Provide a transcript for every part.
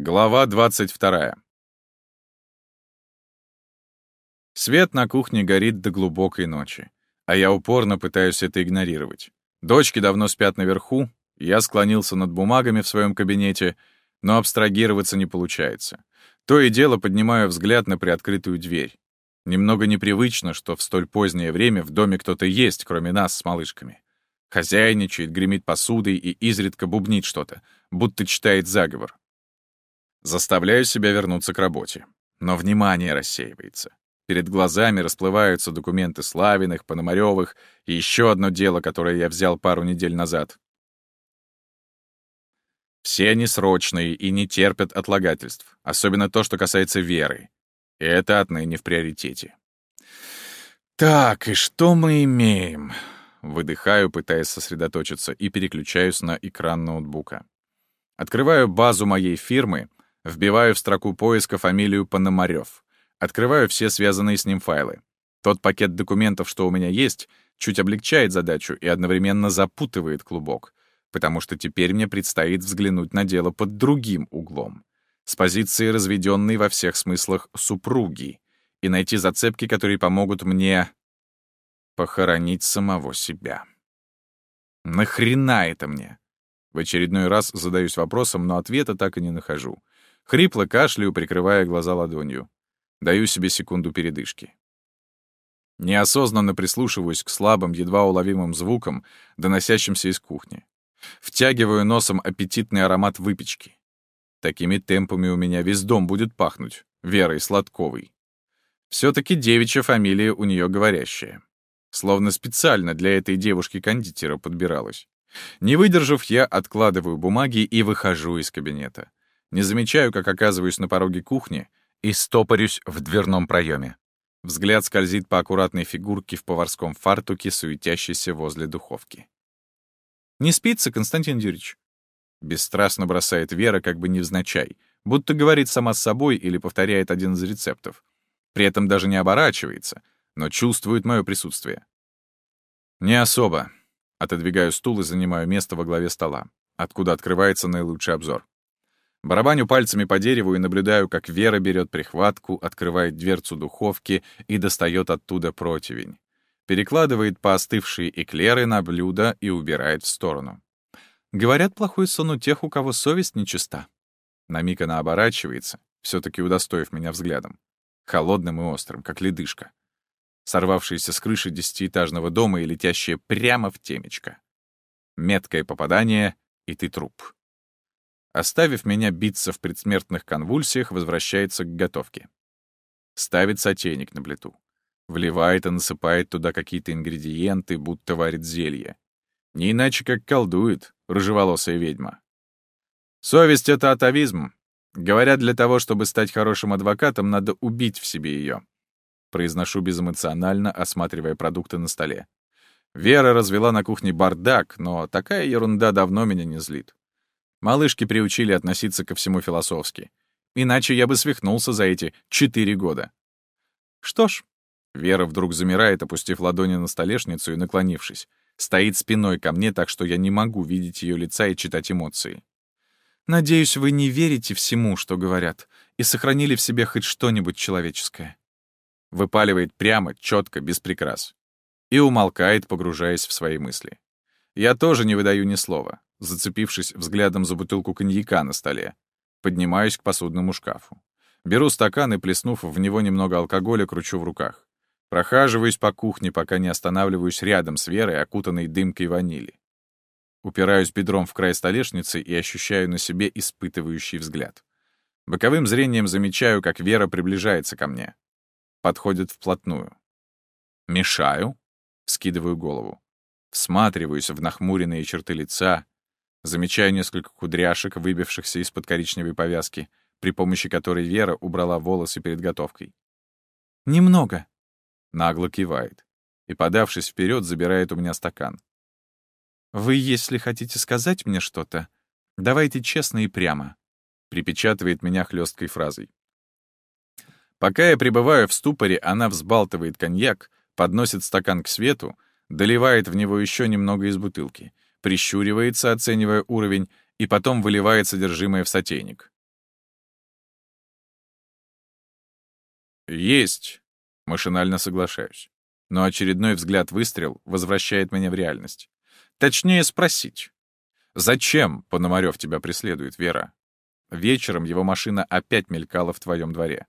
Глава 22. Свет на кухне горит до глубокой ночи, а я упорно пытаюсь это игнорировать. Дочки давно спят наверху, я склонился над бумагами в своем кабинете, но абстрагироваться не получается. То и дело поднимаю взгляд на приоткрытую дверь. Немного непривычно, что в столь позднее время в доме кто-то есть, кроме нас с малышками. Хозяйничает, гремит посудой и изредка бубнит что-то, будто читает заговор. Заставляю себя вернуться к работе. Но внимание рассеивается. Перед глазами расплываются документы Славиных, Пономарёвых и еще одно дело, которое я взял пару недель назад. Все они срочные и не терпят отлагательств, особенно то, что касается веры. И это отныне в приоритете. «Так, и что мы имеем?» Выдыхаю, пытаясь сосредоточиться, и переключаюсь на экран ноутбука. Открываю базу моей фирмы Вбиваю в строку поиска фамилию Пономарёв. Открываю все связанные с ним файлы. Тот пакет документов, что у меня есть, чуть облегчает задачу и одновременно запутывает клубок, потому что теперь мне предстоит взглянуть на дело под другим углом, с позиции разведенной во всех смыслах супруги, и найти зацепки, которые помогут мне похоронить самого себя. Нахрена это мне? В очередной раз задаюсь вопросом, но ответа так и не нахожу. Хрипло кашляю, прикрывая глаза ладонью. Даю себе секунду передышки. Неосознанно прислушиваюсь к слабым, едва уловимым звукам, доносящимся из кухни. Втягиваю носом аппетитный аромат выпечки. Такими темпами у меня весь дом будет пахнуть, Верой Сладковой. все таки девичья фамилия у нее говорящая. Словно специально для этой девушки-кондитера подбиралась. Не выдержав, я откладываю бумаги и выхожу из кабинета. Не замечаю, как оказываюсь на пороге кухни и стопорюсь в дверном проеме. Взгляд скользит по аккуратной фигурке в поварском фартуке, суетящейся возле духовки. «Не спится, Константин Юрьевич?» Бесстрастно бросает Вера, как бы невзначай, будто говорит сама с собой или повторяет один из рецептов. При этом даже не оборачивается, но чувствует мое присутствие. «Не особо». Отодвигаю стул и занимаю место во главе стола, откуда открывается наилучший обзор. Барабаню пальцами по дереву и наблюдаю, как Вера берет прихватку, открывает дверцу духовки и достает оттуда противень. Перекладывает поостывшие эклеры на блюдо и убирает в сторону. Говорят, плохой сон у тех, у кого совесть нечиста. На миг она оборачивается, все таки удостоив меня взглядом. Холодным и острым, как ледышка. Сорвавшаяся с крыши десятиэтажного дома и летящая прямо в темечко. Меткое попадание, и ты труп оставив меня биться в предсмертных конвульсиях, возвращается к готовке. Ставит сотейник на плиту. Вливает и насыпает туда какие-то ингредиенты, будто варит зелье. Не иначе, как колдует рыжеволосая ведьма. Совесть — это атовизм. Говорят, для того, чтобы стать хорошим адвокатом, надо убить в себе ее. Произношу безэмоционально, осматривая продукты на столе. Вера развела на кухне бардак, но такая ерунда давно меня не злит. Малышки приучили относиться ко всему философски. Иначе я бы свихнулся за эти четыре года. Что ж, Вера вдруг замирает, опустив ладони на столешницу и наклонившись. Стоит спиной ко мне, так что я не могу видеть ее лица и читать эмоции. «Надеюсь, вы не верите всему, что говорят, и сохранили в себе хоть что-нибудь человеческое». Выпаливает прямо, четко, без прикрас. И умолкает, погружаясь в свои мысли. Я тоже не выдаю ни слова зацепившись взглядом за бутылку коньяка на столе. Поднимаюсь к посудному шкафу. Беру стакан и, плеснув в него немного алкоголя, кручу в руках. Прохаживаюсь по кухне, пока не останавливаюсь рядом с Верой, окутанной дымкой ванили. Упираюсь бедром в край столешницы и ощущаю на себе испытывающий взгляд. Боковым зрением замечаю, как Вера приближается ко мне. Подходит вплотную. «Мешаю?» — скидываю голову. Всматриваюсь в нахмуренные черты лица, Замечаю несколько кудряшек, выбившихся из-под коричневой повязки, при помощи которой Вера убрала волосы перед готовкой. «Немного», — нагло кивает, и, подавшись вперед, забирает у меня стакан. «Вы, если хотите сказать мне что-то, давайте честно и прямо», — припечатывает меня хлесткой фразой. Пока я пребываю в ступоре, она взбалтывает коньяк, подносит стакан к свету, доливает в него еще немного из бутылки — прищуривается, оценивая уровень, и потом выливает содержимое в сотейник. «Есть!» — машинально соглашаюсь. Но очередной взгляд-выстрел возвращает меня в реальность. Точнее спросить. «Зачем Пономарёв тебя преследует, Вера?» Вечером его машина опять мелькала в твоем дворе.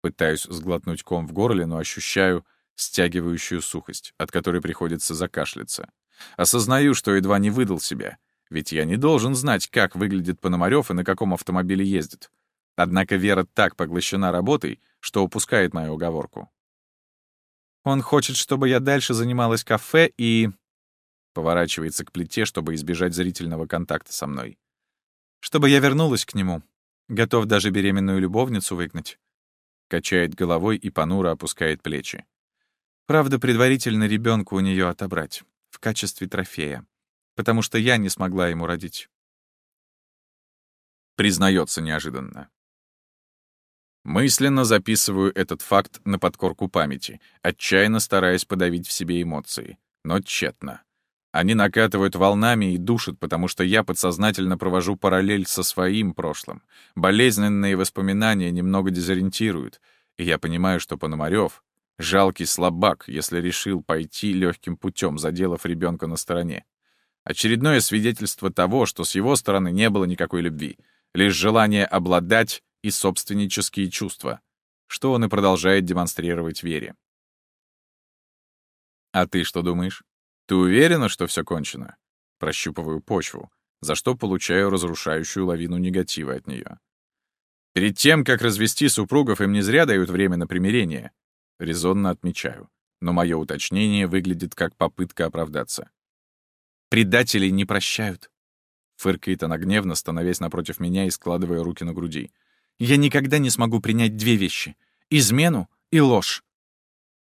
Пытаюсь сглотнуть ком в горле, но ощущаю стягивающую сухость, от которой приходится закашляться. Осознаю, что едва не выдал себя, ведь я не должен знать, как выглядит Пономарёв и на каком автомобиле ездит. Однако Вера так поглощена работой, что упускает мою уговорку. «Он хочет, чтобы я дальше занималась кафе и...» Поворачивается к плите, чтобы избежать зрительного контакта со мной. «Чтобы я вернулась к нему. Готов даже беременную любовницу выгнать». Качает головой и понуро опускает плечи. Правда, предварительно ребенка у нее отобрать, в качестве трофея, потому что я не смогла ему родить. Признается неожиданно. Мысленно записываю этот факт на подкорку памяти, отчаянно стараясь подавить в себе эмоции, но тщетно. Они накатывают волнами и душат, потому что я подсознательно провожу параллель со своим прошлым. Болезненные воспоминания немного дезориентируют, и я понимаю, что Пономарёв Жалкий слабак, если решил пойти легким путем, заделав ребенка на стороне. Очередное свидетельство того, что с его стороны не было никакой любви, лишь желание обладать и собственнические чувства, что он и продолжает демонстрировать Вере. «А ты что думаешь? Ты уверена, что все кончено?» Прощупываю почву, за что получаю разрушающую лавину негатива от нее. Перед тем, как развести супругов, им не зря дают время на примирение, Резонно отмечаю. Но мое уточнение выглядит как попытка оправдаться. «Предателей не прощают», — фыркает она гневно, становясь напротив меня и складывая руки на груди. «Я никогда не смогу принять две вещи — измену и ложь».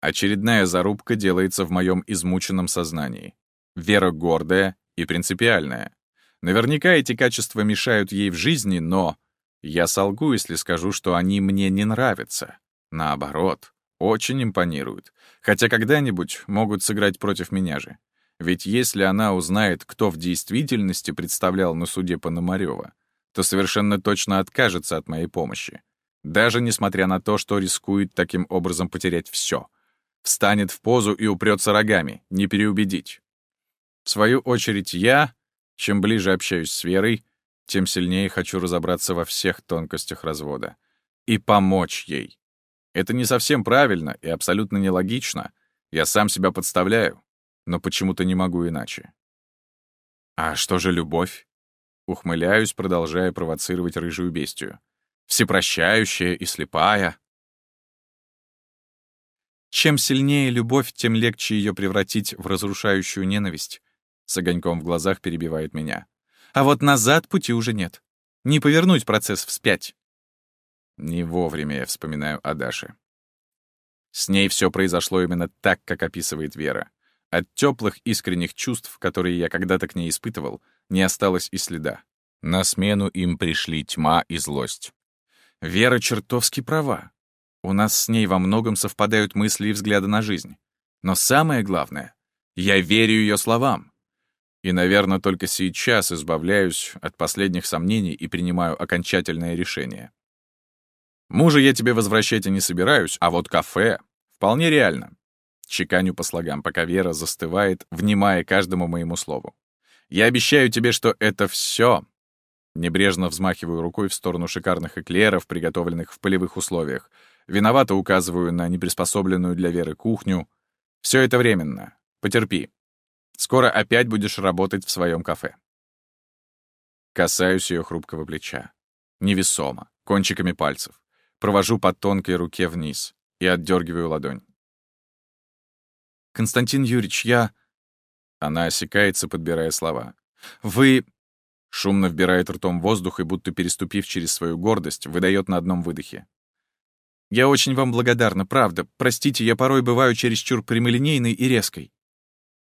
Очередная зарубка делается в моем измученном сознании. Вера гордая и принципиальная. Наверняка эти качества мешают ей в жизни, но... Я солгу, если скажу, что они мне не нравятся. Наоборот. Очень импонируют. Хотя когда-нибудь могут сыграть против меня же. Ведь если она узнает, кто в действительности представлял на суде Пономарёва, то совершенно точно откажется от моей помощи. Даже несмотря на то, что рискует таким образом потерять все. Встанет в позу и упрется рогами, не переубедить. В свою очередь я, чем ближе общаюсь с Верой, тем сильнее хочу разобраться во всех тонкостях развода. И помочь ей. Это не совсем правильно и абсолютно нелогично. Я сам себя подставляю, но почему-то не могу иначе. А что же любовь? Ухмыляюсь, продолжая провоцировать рыжую бестию. Всепрощающая и слепая. Чем сильнее любовь, тем легче ее превратить в разрушающую ненависть. С огоньком в глазах перебивает меня. А вот назад пути уже нет. Не повернуть процесс вспять. Не вовремя я вспоминаю о Даше. С ней все произошло именно так, как описывает Вера. От теплых искренних чувств, которые я когда-то к ней испытывал, не осталось и следа. На смену им пришли тьма и злость. Вера чертовски права. У нас с ней во многом совпадают мысли и взгляды на жизнь. Но самое главное, я верю ее словам. И, наверное, только сейчас избавляюсь от последних сомнений и принимаю окончательное решение. Мужа я тебе возвращать и не собираюсь, а вот кафе вполне реально. Чеканю по слогам, пока Вера застывает, внимая каждому моему слову. Я обещаю тебе, что это все. Небрежно взмахиваю рукой в сторону шикарных эклеров, приготовленных в полевых условиях. Виновато указываю на неприспособленную для Веры кухню. Все это временно. Потерпи. Скоро опять будешь работать в своем кафе. Касаюсь ее хрупкого плеча. Невесомо, кончиками пальцев провожу по тонкой руке вниз и отдергиваю ладонь. «Константин Юрьевич, я...» Она осекается, подбирая слова. «Вы...» Шумно вбирает ртом воздух и, будто переступив через свою гордость, выдает на одном выдохе. «Я очень вам благодарна, правда. Простите, я порой бываю чересчур прямолинейной и резкой».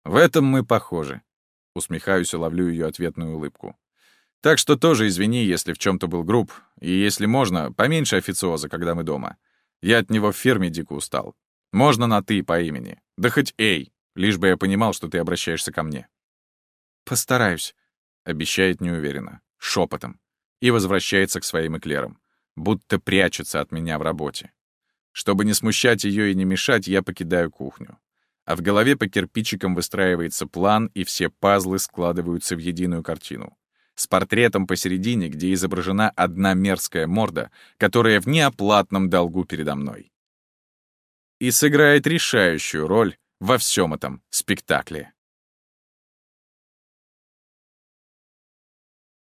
«В этом мы похожи». Усмехаюсь и ловлю ее ответную улыбку. Так что тоже извини, если в чем то был груб, и если можно, поменьше официоза, когда мы дома. Я от него в фирме дико устал. Можно на «ты» по имени. Да хоть «эй», лишь бы я понимал, что ты обращаешься ко мне. «Постараюсь», — обещает неуверенно, шепотом, и возвращается к своим эклерам, будто прячется от меня в работе. Чтобы не смущать ее и не мешать, я покидаю кухню. А в голове по кирпичикам выстраивается план, и все пазлы складываются в единую картину. С портретом посередине, где изображена одна мерзкая морда, которая в неоплатном долгу передо мной. И сыграет решающую роль во всем этом спектакле.